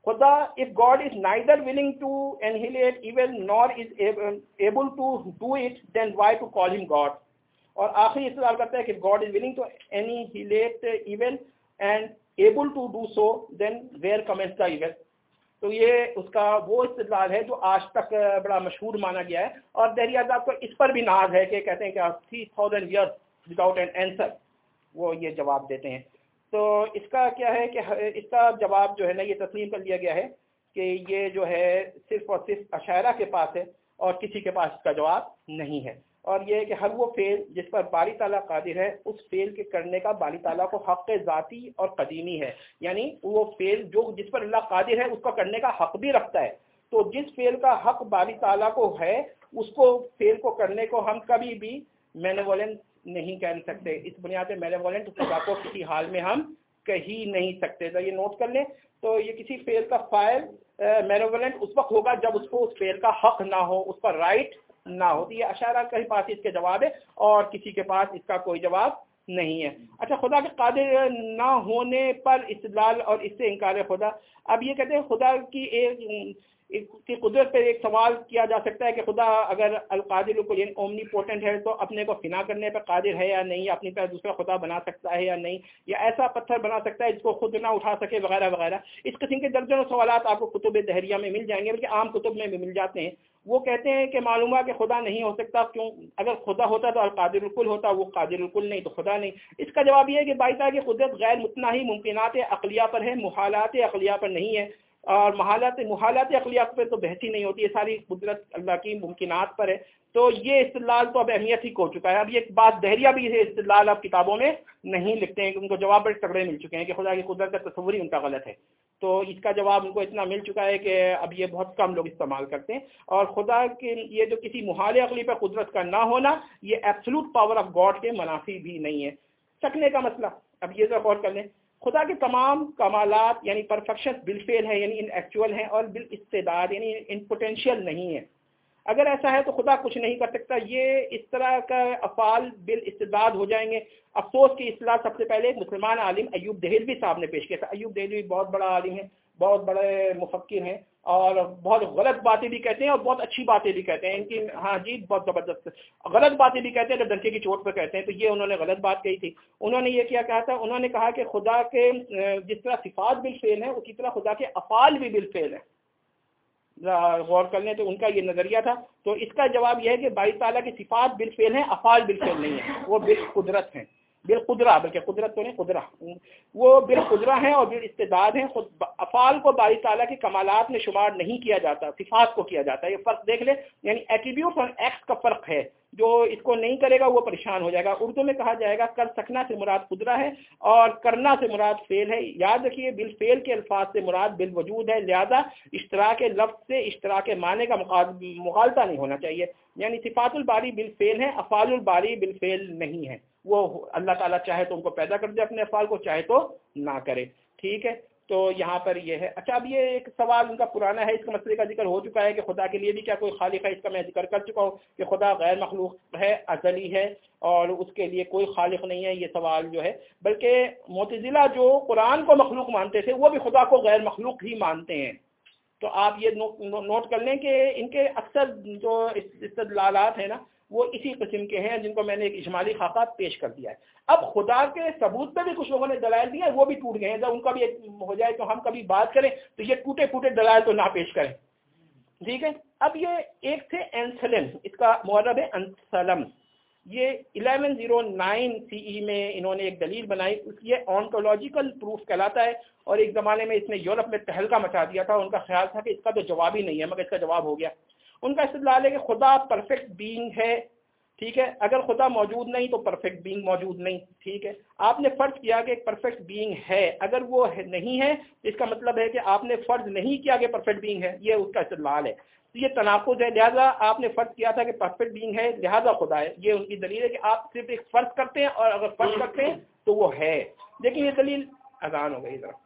خدا if God is neither willing to annihilate evil nor is able to do it then why to call him God اور آخری استعمال کرتا ہے کہ God is willing to annihilate evil and able to do so then where comes the event تو یہ اس کا وہ استدلال ہے جو آج تک بڑا مشہور مانا گیا ہے۔ اور دہلی آزاد کو اس پر بھی ناز ہے کہ کہتے ہیں کہ three thousand years without an answer وہ یہ جواب دیتے ہیں۔ تو اس کا کیا ہے کہ اس کا جواب جو ہے نا، یہ تسلیم کر لیا گیا ہے کہ یہ جو ہے صرف اور صرف عشاعرہ کے پاس ہے اور کسی کے پاس اس کا جواب نہیں ہے۔ اور یہ ہے کہ ہر وہ فیل جس پر باری تعالیٰ قادر ہے، اس فیل کے کرنے کا باری تعالیٰ کو حق ذاتی اور قدیمی ہے۔ یعنی وہ فیل جو جس پر اللہ قادر ہے، اس کو کرنے کا حق بھی رکھتا ہے۔ تو جس فیل کا حق باری تعالیٰ کو ہے، اس کو فیل کو کرنے کو ہم کبھی بھی مینیولنٹ نہیں کہہ سکتے۔ اس بنیاد پہ مینیولنٹ خدا کو کسی حال میں ہم کہی نہیں سکتے۔ تو یہ نوٹ کر لیں۔ تو یہ کسی فیل کا فائل مینیولنٹ اس وقت ہوگا جب اس کو اس فیل کا حق نہ ہو، اس پر رائٹ نہ ہوتی۔ ہے اشارہ کے پاس اس کے جواب ہے اور کسی کے پاس اس کا کوئی جواب نہیں ہے۔ اچھا خدا کے قادر نہ ہونے پر استدلال اور اس سے انکار خدا۔ اب یہ کہتے ہیں خدا کی ایک، کی قدرت پہ ایک سوال کیا جا سکتا ہے کہ خدا اگر القادر یعنی اومنی پوٹنٹ ہے تو اپنے کو فنا کرنے پہ قادر ہے یا نہیں اپنی طرح دوسرا خدا بنا سکتا ہے یا نہیں، یا ایسا پتھر بنا سکتا ہے جس کو خود نہ اٹھا سکے وغیرہ وغیرہ۔ اس قسم کے درجنوں سوالات آپ کو کتب دہریہ میں مل جائیں گے، بلکہ عام کتب میں بھی مل جاتے ہیں۔ وہ کہتے ہیں کہ معلوم کہ خدا نہیں ہو سکتا، کیوں؟ اگر خدا ہوتا تو القادر الکل ہوتا، وہ قادر الکل نہیں تو خدا نہیں۔ اس کا جواب یہ ہے کہ باعث کہ قدرت غیر متنا ہی ممکنات اقلیہ پر ہے، محالات اقلیہ پر نہیں ہے۔ اور محالات محالات اقلیات پہ تو بحثی نہیں ہوتی ہے ساری قدرت اللہ کی ممکنات پر ہے۔ تو یہ استدلال تو اب اہمیت ہی ہو چکا ہے۔ اب یہ بات دہریہ بھی ہے، استدلال اب کتابوں میں نہیں لکھتے ہیں کہ ان کو جواب بڑے تگڑے مل چکے ہیں کہ خدا کی قدرت کا تصور ہی ان کا غلط ہے۔ تو اس کا جواب ان کو اتنا مل چکا ہے کہ اب یہ بہت کم لوگ استعمال کرتے ہیں۔ اور خدا کے یہ جو کسی محال عقلی پہ قدرت کا نہ ہونا، یہ ایبسلوٹ پاور آف گاڈ کے منافی بھی نہیں ہے۔ چکنے کا مسئلہ۔ اب یہ ذرا غور کر لیں۔ خدا کے تمام کمالات یعنی پرفیکشن بالفیل ہیں یعنی ان ایکچول ہیں اور بال استداد یعنی ان پوٹینشیل نہیں ہے اگر ایسا ہے تو خدا کچھ نہیں کر سکتا، یہ اس طرح کا افعال بال استداد ہو جائیں گے۔ افسوس کی اصلاح سب سے پہلے مسلمان عالم ایوب دہلوی صاحب نے پیش کیا تھا۔ ایوب دہلوی بہت بڑا عالم ہے بہت بڑے مفکر ہیں اور بہت غلط باتیں بھی کہتے ہیں اور بہت اچھی باتیں بھی کہتے ہیں ان کی ہاں جی بہت زبردست۔ غلط باتیں بھی کہتے ہیں جب ڈنکے کی چوٹ پہ کہتے ہیں، تو یہ انہوں نے غلط بات کہی تھی۔ انہوں نے یہ کیا کہا تھا؟ انہوں نے کہا کہ خدا کے جس طرح صفات بل فیل ہیں، اسی طرح خدا کے افعال بھی بل فیل ہیں۔ غور کر لیں تو ان کا یہ نظریہ تھا۔ تو اس کا جواب یہ ہے کہ بائی تعالیٰ کی صفات بل فیل ہیں، افعال بل فیل نہیں ہیں۔ وہ بال قدرت ہیں۔ بالقدرہ بلکہ قدرت تو نہیں، قدرہ۔ وہ بالقدرہ ہیں اور بال استداد ہیں، خود افعال کو باری تعالیٰ کے کمالات میں شمار نہیں کیا جاتا، صفات کو کیا جاتا ہے۔ یہ فرق دیکھ لیں یعنی ایٹریبیوٹ اور ایکس کا فرق ہے۔ جو اس کو نہیں کرے گا، وہ پریشان ہو جائے گا۔ اردو میں کہا جائے گا، کر سکنا سے مراد قدرہ ہے اور کرنا سے مراد فیل ہے۔ یاد رکھیے، بال فیل کے الفاظ سے مراد بال وجود ہے۔ لہذا اشتراک لفظ سے اشتراک معنی کا مغالطہ نہیں ہونا چاہیے۔ یعنی صفات الباری بال فیل ہے افعال الباری بال فیل نہیں ہے وہ اللہ تعالیٰ چاہے تو ان کو پیدا کر دے، اپنے افعال کو، چاہے تو نہ کرے۔ ٹھیک ہے؟ تو یہاں پر یہ ہے۔ اچھا اب یہ ایک سوال ان کا پرانا ہے، اس کا مسئلے کا ذکر ہو چکا ہے کہ خدا کے لیے بھی کیا کوئی خالق ہے؟ اس کا میں ذکر کر چکا ہوں کہ خدا غیر مخلوق ہے، ازلی ہے اور اس کے لیے کوئی خالق نہیں ہے۔ یہ سوال جو ہے، بلکہ متضلہ جو قرآن کو مخلوق مانتے تھے، وہ بھی خدا کو غیر مخلوق ہی مانتے ہیں۔ تو آپ یہ نوٹ کر لیں کہ ان کے اکثر جو استدلالات ہیں نا وہ اسی قسم کے ہیں جن کو میں نے ایک اجمالی خاکہ پیش کر دیا ہے۔ اب خدا کے ثبوت پہ بھی کچھ لوگوں نے دلائل دیا ہے وہ بھی ٹوٹ گئے ہیں۔ جب ان کا بھی ہو جائے تو ہم کبھی بات کریں تو یہ ٹوٹے پھوٹے دلائل تو نہ پیش کریں۔ ٹھیک ہے؟ اب یہ ایک تھے اینسلم اس کا معرب ہے انسلم۔ یہ 1109 سی ای میں انہوں نے ایک دلیل بنائی، اس یہ آنٹولوجیکل پروف کہلاتا ہے اور ایک زمانے میں اس نے یورپ میں تہلکا مچا دیا تھا۔ ان کا خیال تھا کہ اس کا تو جواب ہی نہیں ہے، مگر اس کا جواب ہو گیا۔ ان کا استدلال ہے کہ خدا پرفیکٹ بینگ ہے ٹھیک ہے؟ اگر خدا موجود نہیں تو پرفیکٹ بینگ موجود نہیں ٹھیک ہے؟ آپ نے فرض کیا کہ ایک پرفیکٹ بینگ ہے اگر وہ نہیں ہے اس کا مطلب ہے کہ آپ نے فرض نہیں کیا کہ پرفیکٹ بینگ ہے یہ اس کا استدلال ہے۔ تو یہ تناقض ہے لہٰذا آپ نے فرض کیا تھا کہ پرفیکٹ بینگ ہے لہٰذا خدا ہے۔ یہ ان کی دلیل ہے کہ آپ صرف ایک فرض کرتے ہیں اور اگر فرض کرتے ہیں تو وہ ہے۔ لیکن یہ دلیل اذان ہو گئی ذرا۔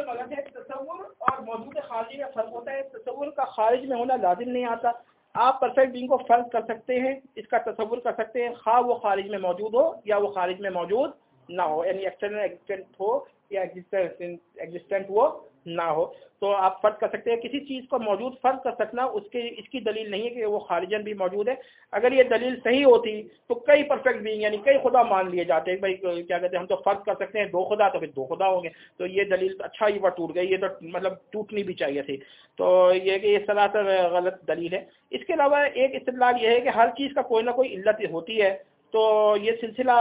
غلط ہے تصور اور موجود خارجی میں فرق ہوتا ہے۔ تصور کا خارج میں ہونا لازم نہیں آتا۔ آپ پرفیکٹ بینگ کو فرض کر سکتے ہیں، اس کا تصور کر سکتے ہیں، خواہ وہ خارج میں موجود ہو یا وہ خارج میں موجود نہ ہو یعنی ایکسٹرنل ایگزٹینٹ ہو یا ایگزٹینٹ وہ نہ ہو، تو آپ فرض کر سکتے ہیں کسی چیز کو موجود فرض کر سکنا اس کے اس کی دلیل نہیں ہے کہ وہ خارجن بھی موجود ہے۔ اگر یہ دلیل صحیح ہوتی تو کئی پرفیکٹ بینگ یعنی کئی خدا مان لیے جاتے ہیں۔ بھائی، کیا کہتے ہیں، ہم تو فرض کر سکتے ہیں دو خدا، تو پھر دو خدا ہوں گے۔ تو یہ دلیل اچھا ہی وہ ٹوٹ گئی، یہ تو مطلب ٹوٹنی بھی چاہیے تھی۔ تو یہ کہ یہ سراسر غلط دلیل ہے۔ اس کے علاوہ ایک استدلال یہ ہے کہ ہر چیز کا کوئی نہ کوئی علت ہوتی ہے۔ تو یہ سلسلہ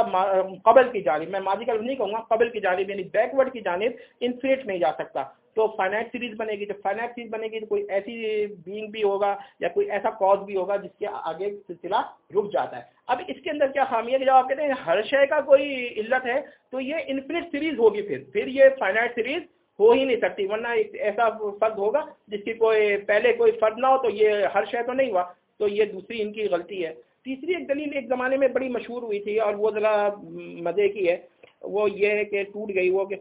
قبل کی جانب، میں ماضی کا نہیں کہوں گا، قبل کی جانب یعنی بیکورڈ کی جانب انفریٹ نہیں جا سکتا۔ تو فائنائٹ سیریز بنے گی۔ جب فائنائٹ سیریز بنے گی تو کوئی ایسی بینگ بھی ہوگا یا کوئی ایسا کاز بھی ہوگا جس کے آگے سلسلہ رک جاتا ہے۔ اب اس کے اندر کیا خامی ہے کہ جب آپ کہتے ہیں ہر شے کا کوئی علت ہے تو یہ انفینٹ سیریز ہوگی پھر۔ پھر یہ فائنائٹ سیریز ہو ہی نہیں سکتی۔ ورنہ ایک ایسا فرد ہوگا جس کی کوئی پہلے کوئی فرد نہ ہو تو یہ ہر شے تو نہیں ہوا۔ تو یہ دوسری ان کی غلطی ہے۔ تیسری ایک دلیل ایک زمانے میں بڑی مشہور ہوئی تھی اور وہ ذرا مزے کی ہے۔ وہ یہ ہے کہ ٹوٹ گئی۔ وہ کہ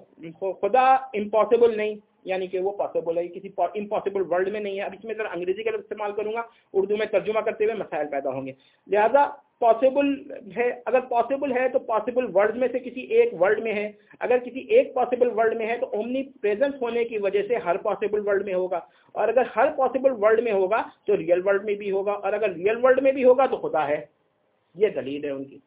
خدا امپاسبل نہیں۔ یعنی کہ وہ پاسبل ہے کسی امپاسبل ورلڈ میں نہیں ہے۔ اب اس میں ذرا انگریزی کا استعمال کروں گا، اردو میں ترجمہ کرتے ہوئے مسائل پیدا ہوں گے۔ لہٰذا پاسبل ہے، اگر پاسبل ہے تو پاسبل ورلڈ میں سے کسی ایک ورلڈ میں ہے۔ اگر کسی ایک پاسبل ورلڈ میں ہے تو اومنی پریزنس ہونے کی وجہ سے ہر پاسبل ورلڈ میں ہوگا۔ اور اگر ہر پاسبل ورلڈ میں ہوگا تو ریئل ورلڈ میں بھی ہوگا۔ اور اگر ریئل ورلڈ میں بھی ہوگا تو خدا ہے۔ یہ دلیل ہے ان کی۔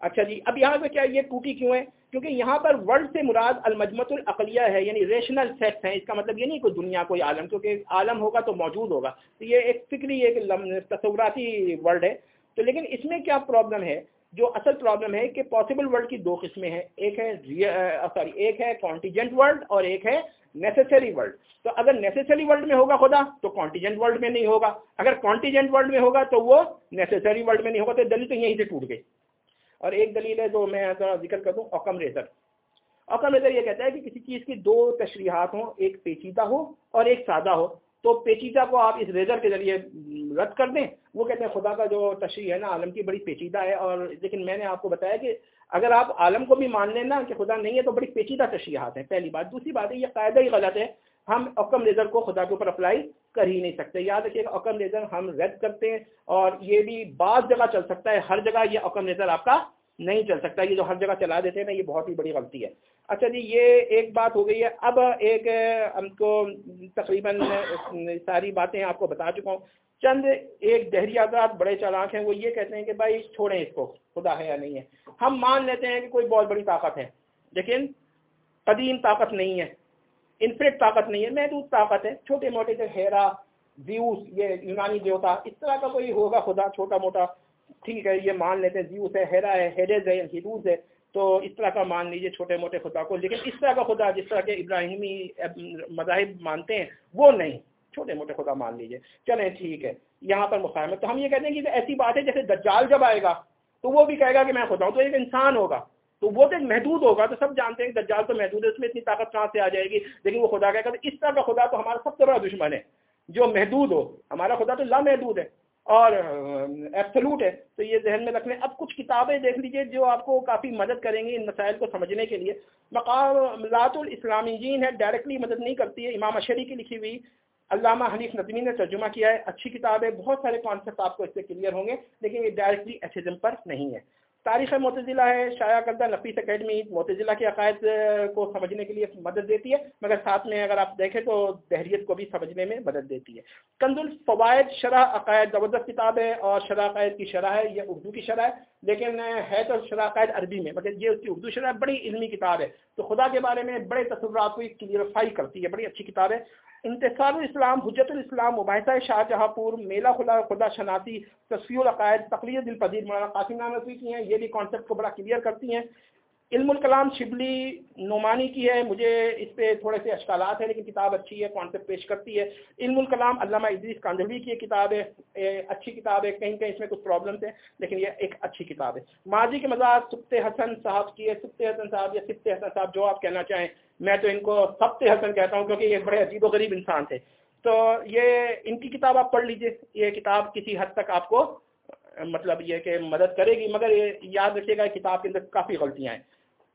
اچھا جی اب یہاں پہ کیا یہ ٹوٹی کیوں ہے؟ کیونکہ یہاں پر ورلڈ سے مراد المجمت العقلیہ ہے یعنی ریشنل سیٹس ہیں۔ اس کا مطلب یہ نہیں کوئی دنیا کوئی عالم، کیونکہ عالم ہوگا تو موجود ہوگا۔ تو یہ ایک فکری، ایک تصوراتی ورلڈ ہے۔ تو لیکن اس میں کیا پرابلم ہے؟ جو اصل پرابلم ہے کہ پاسبل ورلڈ کی دو قسمیں ہیں۔ ایک ہے سوری ایک ہے کانٹیجنٹ ورلڈ اور ایک ہے نیسسری ورلڈ تو اگر نیسسری ورلڈ میں ہوگا خدا، تو کانٹیجنٹ ورلڈ میں نہیں ہوگا۔ اگر کانٹیجنٹ ورلڈ میں ہوگا تو وہ نیسسری ورلڈ میں نہیں ہوگا۔ تو دلیل تو یہیں سے ٹوٹ گئی۔ اور ایک دلیل ہے جو میں ذکر کر دوں اوکم ریزر اوکم ریزر یہ کہتا ہے کہ کسی چیز کی دو تشریحات ہوں، ایک پیچیدہ ہو اور ایک سادہ ہو۔ تو پیچیدہ کو آپ اس ریزر کے ذریعے رد کر دیں۔ وہ کہتے ہیں خدا کا جو تشریح ہے نا، عالم کی بڑی پیچیدہ ہے۔ اور لیکن میں نے آپ کو بتایا کہ اگر آپ عالم کو بھی مان لیں نا کہ خدا نہیں ہے تو بڑی پیچیدہ تشریحات ہیں، پہلی بات۔ دوسری بات ہے، یہ قاعدہ ہی غلط ہے۔ ہم اوکم لیزر کو خدا کے اوپر اپلائی کر ہی نہیں سکتے۔ یاد رکھیے گا اوکم لیزر ہم رد کرتے ہیں اور یہ بھی بعض جگہ چل سکتا ہے، ہر جگہ یہ اوکم لیزر آپ کا نہیں چل سکتا، یہ جو ہر جگہ چلا دیتے ہیں نا، یہ بہت ہی بڑی غلطی ہے۔ اچھا جی یہ ایک بات ہو گئی ہے۔ اب ایک ہم کو تقریباً ساری باتیں آپ کو بتا چکا ہوں۔ چند ایک دہری آزاد بڑے چالاک ہیں، وہ یہ کہتے ہیں کہ بھائی چھوڑیں اس کو، خدا ہے یا نہیں ہے۔ ہم مان لیتے ہیں کہ کوئی بہت بڑی طاقت ہے، لیکن قدیم طاقت نہیں ہے۔ انفریٹ طاقت نہیں ہے، محدود طاقت ہے، چھوٹے موٹے جو ہیرا، زیوس، یہ یونانی دیوتا، اس طرح کا کوئی ہوگا خدا چھوٹا موٹا؟ ٹھیک ہے، یہ مان لیتے ہیں زیوس ہے، ہیرا ہے ہیڈیز ہے ہیروز ہے، تو اس طرح کا مان لیجیے چھوٹے موٹے خدا کو، لیکن اس طرح کا خدا جس طرح کے ابراہیمی مذاہب مانتے ہیں، وہ نہیں۔ چھوٹے موٹے خدا مان لیجیے چلیں ٹھیک ہے، یہاں پر مقام تو ہم یہ کہتے ہیں کہ ایسی بات ہے جیسے دجال جب آئے گا، تو وہ بھی کہے گا کہ میں خدا ہوں، تو ایک انسان ہوگا۔ تو وہ تو محدود ہوگا تو سب جانتے ہیں کہ دجال تو محدود ہے، اس میں اتنی طاقت کہاں سے آ جائے گی؟ لیکن وہ خدا کہے گا اس طرح کا خدا تو ہمارا سب سے بڑا دشمن ہے، جو محدود ہو۔ ہمارا خدا تو لامحدود ہے اور ایبسلوٹ ہے۔ تو یہ ذہن میں رکھ لیں اب کچھ کتابیں دیکھ لیجیے جو آپ کو کافی مدد کریں گی ان مسائل کو سمجھنے کے لیے۔ مقام لات الاسلامی جین ہے ڈائریکٹلی مدد نہیں کرتی ہے۔ امام اشری کی لکھی ہوئی علامہ حنیف نظمی نے ترجمہ کیا ہے۔ اچھی کتاب ہے، بہت سارے کانسیپٹ آپ کو اس سے کلیئر ہوں گے، لیکن یہ ڈائریکٹلی ایسیزم پر نہیں ہے۔ تاریخ متضلہ ہے، شائع کردہ نفیس اکیڈمی متضلہ کے عقائد کو سمجھنے کے لیے مدد دیتی ہے، مگر ساتھ میں اگر آپ دیکھیں تو دہریت کو بھی سمجھنے میں مدد دیتی ہے۔ کنز الفوائد شرح عقائد زبردست کتاب ہے اور شرح عقائد کی شرح ہے، یہ اردو کی شرح ہے۔ لیکن ہے تو شرح عقائد عربی میں، مگر یہ اس کی اردو شرح بڑی علمی کتاب ہے۔ تو خدا کے بارے میں بڑے تصورات کو کلیئرفائی کرتی ہے، بڑی اچھی کتاب ہے۔ انتصار الاسلام، حجت الاسلام، مباحثہ شاہ جہاں پور، میلہ خلا، خدا شناسی تصویر العقائد تقریر دل پذیر مولانا قاسم نامفی کی ہیں، یہ بھی کانسیپٹ کو بڑا کلیئر کرتی ہیں۔ علم الکلام شبلی نعمانی کی ہے، مجھے اس پہ تھوڑے سے اشکالات ہیں، لیکن کتاب اچھی ہے کانسیپٹ پیش کرتی ہے۔ علم الکلام علامہ ادریس کاندھوی کی کتاب ہے اچھی کتاب ہے، کہیں کہیں اس میں کچھ پرابلمس ہیں، لیکن یہ ایک اچھی کتاب ہے۔ ماضی کے مزاج سبت حسن صاحب کی ہے۔ سبت حسن صاحب یا سبت حسن صاحب جو آپ کہنا چاہیں، میں تو ان کو سبت حسن کہتا ہوں کیونکہ یہ بڑے عجیب و غریب انسان تھے۔ تو یہ ان کی کتاب آپ پڑھ لیجیے۔ یہ کتاب کسی حد تک آپ کو مطلب یہ کہ مدد کرے گی، مگر یہ یاد رکھیے گا، کتاب کے اندر کافی غلطیاں ہیں۔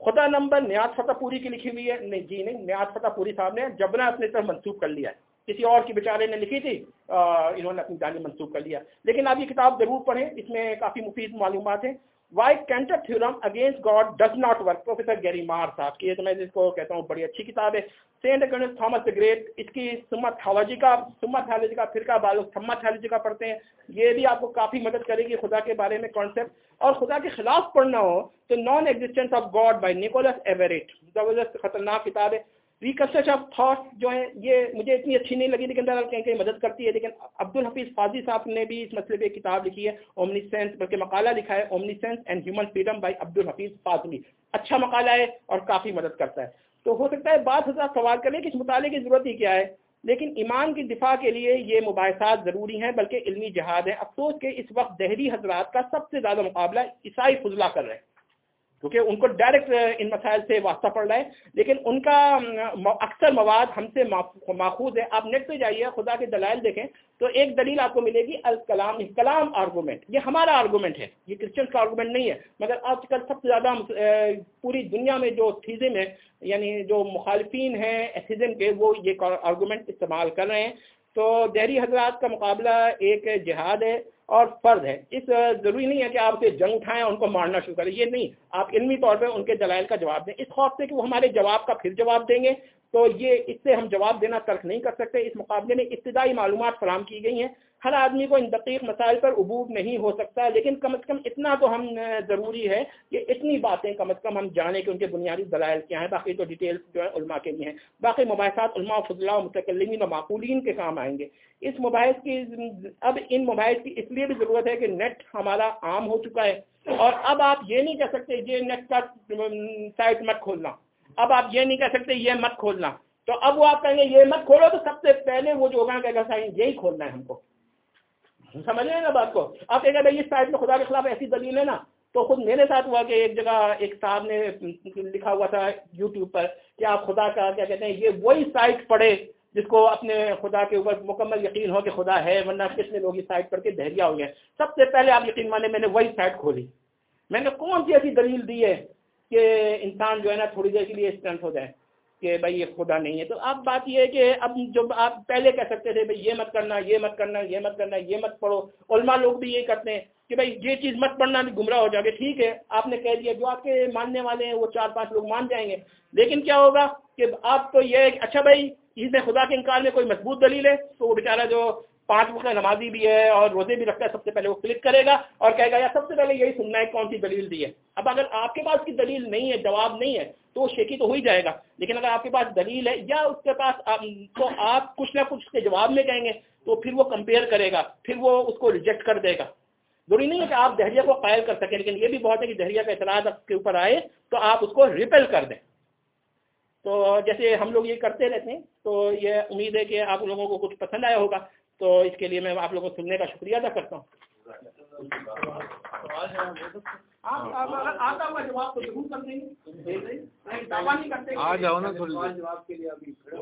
خدا نمبر نیاز فتح پوری کی لکھی ہوئی ہے۔ نہیں جی نہیں نیاز فتح پوری صاحب نے جبنا اپنے طرف منسوخ کر لیا ہے۔ کسی اور کی بیچارے نے لکھی تھی انہوں نے اپنی جانی منسوخ کر لیا۔ لیکن آپ یہ کتاب ضرور پڑھیں، اس میں کافی مفید معلومات ہیں۔ Why Cantor theorem against God does not work professor Gary Mar صاحب کی، یہ تو میں جس کو کہتا ہوں، بڑی اچھی کتاب ہے۔ سینٹ اکرنس تھامس گریٹ اس کی سما تھالوجی کا سما تھالوجی کا فرقہ بالو سما تھالوجی کا پڑھتے ہیں۔ یہ بھی آپ کو کافی مدد کرے گی خدا کے بارے میں کانسیپٹ اور خدا کے خلاف پڑھنا ہو تو non existence of God by Nicholas Everitt زبردست خطرناک کتاب ہے۔ ریکنسٹرکشن آف تھاٹ جو ہے یہ مجھے اتنی اچھی نہیں لگی، لیکن کہیں کہیں مدد کرتی ہے۔ لیکن عبد الحفیظ فاضی صاحب نے بھی اس مسئلے پہ کتاب لکھی ہے اومنی سینس بلکہ مقالہ لکھا ہے omniscience and human freedom by Abdul Hafeez Fazli اچھا مقالہ ہے اور کافی مدد کرتا ہے۔ تو ہو سکتا ہے بعض حضرات سوال کریں کہ اس مطالعے کی ضرورت ہی کیا ہے؟ لیکن ایمان کی دفاع کے لیے یہ مباحثات ضروری ہیں، بلکہ علمی جہاد ہے افسوس کہ اس وقت دہلی حضرات کا سب سے زیادہ مقابلہ عیسائی فضلہ کر رہے ہیں۔ کیونکہ ان کو ڈائریکٹ ان مسائل سے واسطہ پڑ رہا ہے۔ لیکن ان کا اکثر مواد ہم سے ماخوذ ہے۔ آپ نیٹ پہ جائیے، خدا کے دلائل دیکھیں، تو ایک دلیل آپ کو ملے گی، الکلام، کلام آرگومنٹ یہ ہمارا آرگومنٹ ہے۔ یہ کرسچنس کا آرگومنٹ نہیں ہے۔ مگر آج کل سب سے زیادہ پوری دنیا میں جو تھیزم ہے یعنی جو مخالفین ہیں ایتھیزم کے، وہ یہ آرگومنٹ استعمال کر رہے ہیں۔ تو دہری حضرات کا مقابلہ ایک جہاد ہے۔ اور فرض ہے، اس ضروری نہیں ہے کہ آپ سے جنگ اٹھائیں ان کو مارنا شروع کریں، یہ نہیں۔ آپ علمی طور پہ ان کے دلائل کا جواب دیں۔ اس خوف سے کہ وہ ہمارے جواب کا پھر جواب دیں گے، تو یہ اس سے ہم جواب دینا ترک نہیں کر سکتے۔ اس مقابلے میں ابتدائی معلومات فراہم کی گئی ہیں۔ ہر آدمی کو ان دقیق مسائل پر عبور نہیں ہو سکتا، لیکن کم از کم اتنا تو ہم ضروری ہے کہ اتنی باتیں کم از کم ہم جانیں کہ ان کے بنیادی دلائل کیا ہیں۔ باقی تو ڈیٹیلز جو ہے علماء کے لیے ہیں۔ باقی مباحثات علماء فضلہ و متکلمین و معقولین کے کام آئیں گے۔ اس مباحث کی، اب ان مباحث کی اس لیے بھی ضرورت ہے کہ نیٹ ہمارا عام ہو چکا ہے۔ اور اب آپ یہ نہیں کہہ سکتے یہ نیٹ کا سائٹ مت کھولنا۔ اب آپ یہ نہیں کہہ سکتے یہ مت کھولنا۔ تو اب وہ آپ کہیں گے یہ مت کھولو تو سب سے پہلے وہ جو ہوگا کہ یہی کھولنا ہے ہم کو۔ سمجھ رہے ہیں نا بات کو؟ آپ کہیں گے بھائی اس سائٹ میں خدا کے خلاف ایسی دلیل ہے نا۔ تو خود میرے ساتھ ہوا کہ ایک جگہ ایک صاحب نے لکھا ہوا تھا یوٹیوب پر کہ آپ خدا کا کیا کہتے ہیں یہ وہی سائٹ پڑھے۔ جس کو اپنے خدا کے اوپر مکمل یقین ہو کہ خدا ہے، ورنہ کتنے لوگ اس سائٹ پڑھ کے دہریا ہو گئے؟ سب سے پہلے آپ یقین مانے میں نے وہی سائٹ کھولی۔ میں نے کون سی ایسی دلیل دی ہے کہ انسان جو ہے نا تھوڑی دیر کے لیے اسٹرنٹ ہو جائے کہ بھائی یہ خدا نہیں ہے؟ تو اب بات یہ ہے کہ اب جو آپ پہلے کہہ سکتے تھے، بھائی یہ مت کرنا، یہ مت کرنا، یہ مت کرنا، یہ مت پڑھو۔ علماء لوگ بھی یہ کرتے ہیں کہ بھائی یہ چیز مت پڑھنا بھی گمراہ ہو جائے ٹھیک ہے، آپ نے کہہ دیا، جو آپ کے ماننے والے ہیں وہ چار پانچ لوگ مان جائیں گے۔ لیکن کیا ہوگا کہ آپ تو یہ اچھا بھائی اس میں خدا کے انکار میں کوئی مضبوط دلیل ہے، تو وہ بیچارہ جو پانچ وقت نمازی بھی ہے اور روزے بھی رکھتا ہے، سب سے پہلے وہ کلک کرے گا اور کہے گا یا سب سے پہلے یہی سننا ہے کون سی دلیل دی ہے۔ اب اگر آپ کے پاس کی دلیل نہیں ہے، جواب نہیں ہے، تو وہ شیکی تو ہو ہی جائے گا۔ لیکن اگر آپ کے پاس دلیل ہے یا اس کے پاس تو آپ کچھ نہ کچھ اس کے جواب میں کہیں گے، تو پھر وہ کمپیئر کرے گا، پھر وہ اس کو ریجیکٹ کر دے گا۔ ضروری نہیں ہے کہ آپ دہریہ کو قائل کر سکیں، لیکن یہ بھی بہت ہے کہ دہریہ کا اعتراض کے اوپر آئے، تو آپ اس کو ریپیل کر دیں۔ تو جیسے ہم لوگ یہ کرتے رہتے ہیں تو یہ امید ہے کہ آپ لوگوں کو کچھ پسند آیا ہوگا۔ تو اس کے لیے میں آپ لوگوں کو سننے کا شکریہ ادا کرتا ہوں۔ آ جاؤ نا